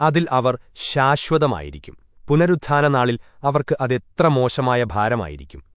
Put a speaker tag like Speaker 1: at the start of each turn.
Speaker 1: അതിൽ അവർ ശാശ്വതമായിരിക്കും. പുനരുത്ഥാന നാളിൽ അവർക്ക് അതെത്ര മോശമായ ഭാരമായിരിക്കും.